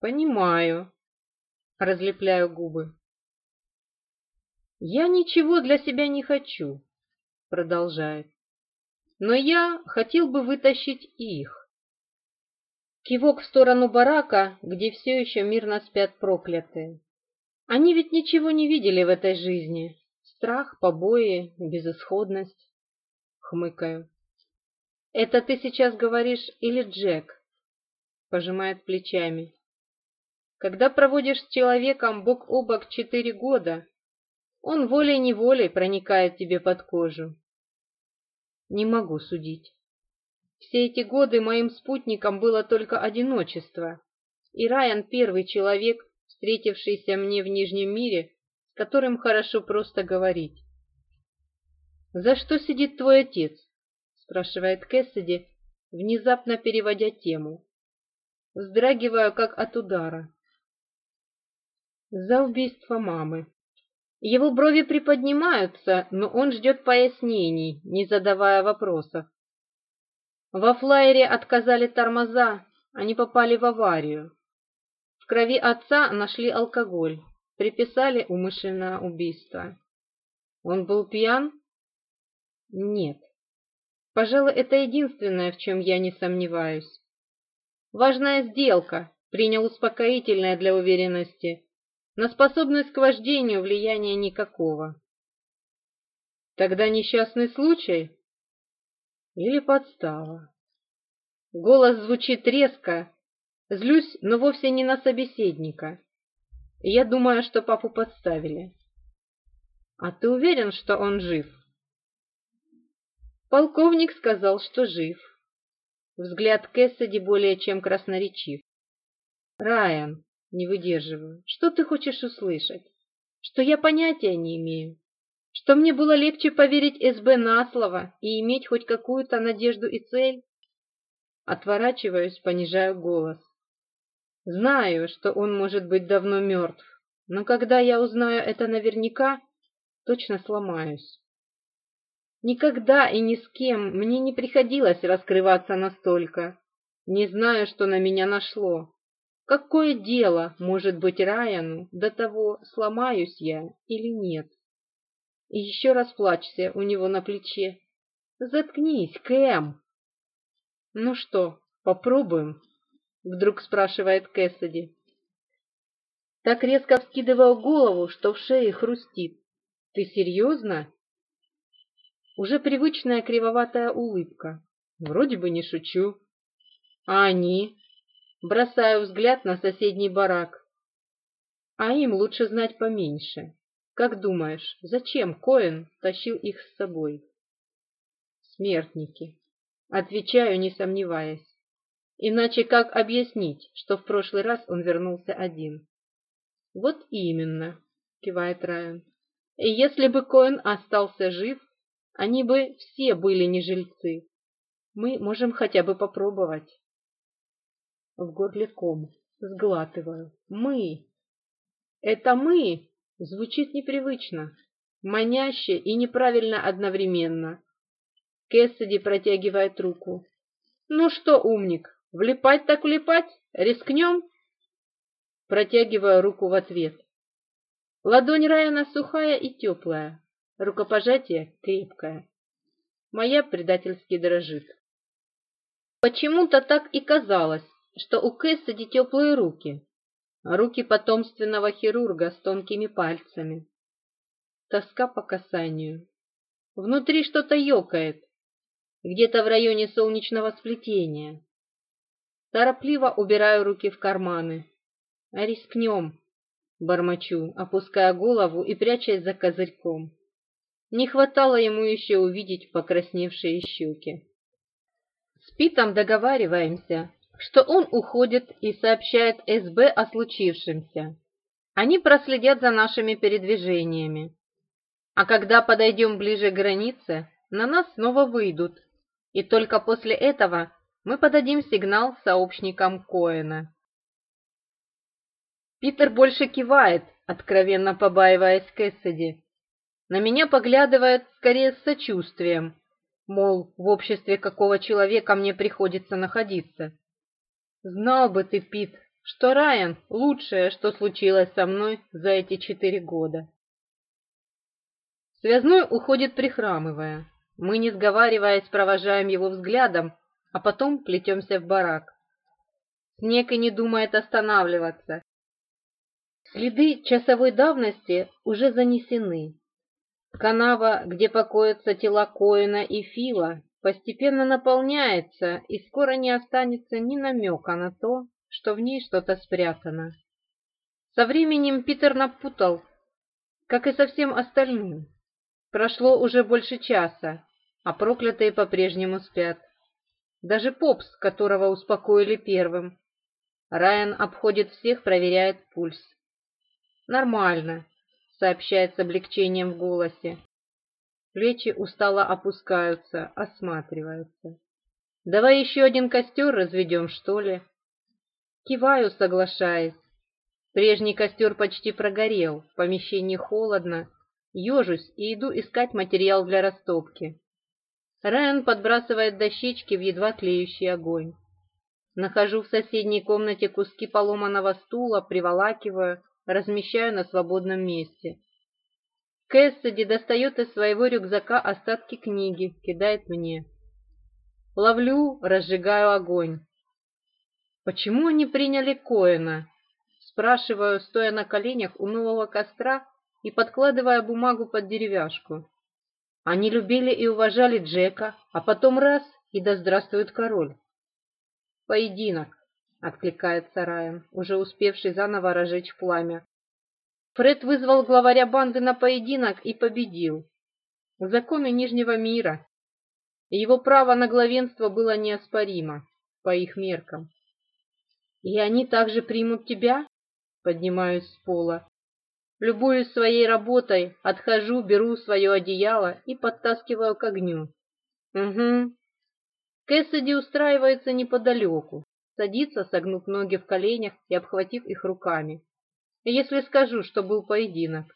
«Понимаю», — разлепляю губы. «Я ничего для себя не хочу», — продолжает. «Но я хотел бы вытащить их». Кивок в сторону барака, где все еще мирно спят проклятые. Они ведь ничего не видели в этой жизни. Страх, побои, безысходность. Хмыкаю. «Это ты сейчас говоришь или Джек?» Пожимает плечами. Когда проводишь с человеком бок о бок четыре года, он волей-неволей проникает тебе под кожу. Не могу судить. Все эти годы моим спутником было только одиночество, и Райан первый человек, встретившийся мне в Нижнем мире, с которым хорошо просто говорить. «За что сидит твой отец?» — спрашивает Кэссиди, внезапно переводя тему. Вздрагиваю, как от удара за убийство мамы. Его брови приподнимаются, но он ждет пояснений, не задавая вопросов. Во флайере отказали тормоза, они попали в аварию. В крови отца нашли алкоголь, приписали умышленное убийство. Он был пьян? Нет. Пожалуй, это единственное, в чем я не сомневаюсь. Важная сделка, принял успокоительное для уверенности, на способность к вождению влияния никакого. Тогда несчастный случай или подстава? Голос звучит резко. Злюсь, но вовсе не на собеседника. Я думаю, что папу подставили. А ты уверен, что он жив? Полковник сказал, что жив. Взгляд Кэссиди более чем красноречив. Райан, не выдерживаю. Что ты хочешь услышать? Что я понятия не имею. Что мне было легче поверить СБ на слово и иметь хоть какую-то надежду и цель? Отворачиваюсь, понижаю голос. Знаю, что он может быть давно мертв, но когда я узнаю это наверняка, точно сломаюсь. Никогда и ни с кем мне не приходилось раскрываться настолько. Не знаю, что на меня нашло. Какое дело может быть Райану до того, сломаюсь я или нет? И еще расплачься у него на плече. Заткнись, Кэм! Ну что, попробуем? Вдруг спрашивает Кэссиди. Так резко вскидывал голову, что в шее хрустит. Ты серьезно? Уже привычная кривоватая улыбка. Вроде бы не шучу. А они? Бросаю взгляд на соседний барак. А им лучше знать поменьше. Как думаешь, зачем Коэн тащил их с собой? Смертники. Отвечаю, не сомневаясь. Иначе как объяснить, что в прошлый раз он вернулся один? Вот именно, кивает Райан. И если бы Коэн остался жив, они бы все были не жильцы. Мы можем хотя бы попробовать в горле ком. Сглатываю. «Мы!» «Это мы!» Звучит непривычно, маняще и неправильно одновременно. Кэссиди протягивает руку. «Ну что, умник, влипать так влипать? Рискнем?» Протягиваю руку в ответ. Ладонь Райана сухая и теплая, рукопожатие крепкое. Моя предательски дрожит. Почему-то так и казалось, что у Кэссиди теплые руки, а руки потомственного хирурга с тонкими пальцами. Тоска по касанию. Внутри что-то ёкает, где-то в районе солнечного сплетения. Торопливо убираю руки в карманы. А «Рискнем», — бормочу, опуская голову и прячась за козырьком. Не хватало ему еще увидеть покрасневшие щеки. С Питом договариваемся, что он уходит и сообщает СБ о случившемся. Они проследят за нашими передвижениями. А когда подойдем ближе к границе, на нас снова выйдут. И только после этого мы подадим сигнал сообщникам Коэна. Питер больше кивает, откровенно побаиваясь Кэссиди. На меня поглядывает скорее с сочувствием, мол, в обществе какого человека мне приходится находиться. Знал бы ты, Пит, что Райан — лучшее, что случилось со мной за эти четыре года. Связной уходит прихрамывая. Мы, не сговариваясь, провожаем его взглядом, а потом плетемся в барак. Снег и не думает останавливаться. Следы часовой давности уже занесены. Канава, где покоятся тела Коина и Фила, постепенно наполняется, и скоро не останется ни намека на то, что в ней что-то спрятано. Со временем Питер напутал, как и со всем остальным. Прошло уже больше часа, а проклятые по-прежнему спят. Даже Попс, которого успокоили первым. Райан обходит всех, проверяет пульс. «Нормально», — сообщает с облегчением в голосе. Плечи устало опускаются, осматриваются. «Давай еще один костер разведем, что ли?» Киваю, соглашаясь. Прежний костер почти прогорел, в помещении холодно. Ежусь и иду искать материал для растопки. Райан подбрасывает дощечки в едва тлеющий огонь. Нахожу в соседней комнате куски поломанного стула, приволакиваю, размещаю на свободном месте. Кэссиди достает из своего рюкзака остатки книги, кидает мне. Ловлю, разжигаю огонь. «Почему они приняли Коэна?» Спрашиваю, стоя на коленях у нового костра и подкладывая бумагу под деревяшку. Они любили и уважали Джека, а потом раз — и да здравствует король. «Поединок», — откликается Райан, уже успевший заново разжечь пламя. Фред вызвал главаря банды на поединок и победил. Законы Нижнего мира. Его право на главенство было неоспоримо, по их меркам. «И они также примут тебя?» Поднимаюсь с пола. Любую своей работой, отхожу, беру свое одеяло и подтаскиваю к огню. «Угу». Кэссиди устраивается неподалеку, садится, согнув ноги в коленях и обхватив их руками если скажу, что был поединок?»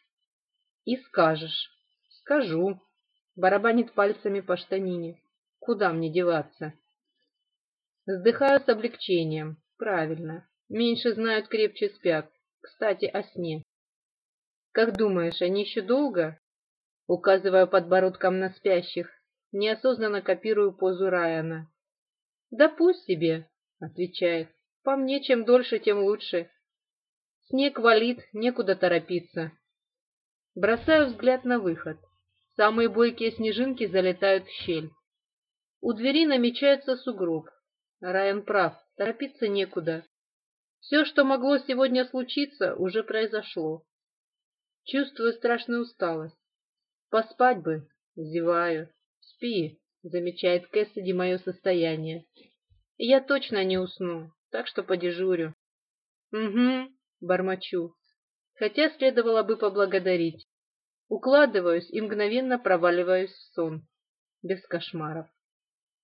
«И скажешь». «Скажу», — барабанит пальцами по штанине. «Куда мне деваться?» Вздыхаю с облегчением. «Правильно. Меньше знают, крепче спят. Кстати, о сне». «Как думаешь, они еще долго?» Указываю подбородком на спящих. Неосознанно копирую позу Райана. «Да пусть себе», — отвечает. «По мне, чем дольше, тем лучше. Снег валит, некуда торопиться. Бросаю взгляд на выход. Самые бойкие снежинки залетают в щель. У двери намечается сугроб. Райан прав, торопиться некуда. Все, что могло сегодня случиться, уже произошло. Чувствую страшную усталость. Поспать бы, зеваю. Спи, замечает Кэссиди мое состояние. Я точно не усну, так что подежурю. Угу, бормочу. Хотя следовало бы поблагодарить. Укладываюсь и мгновенно проваливаюсь в сон. Без кошмаров.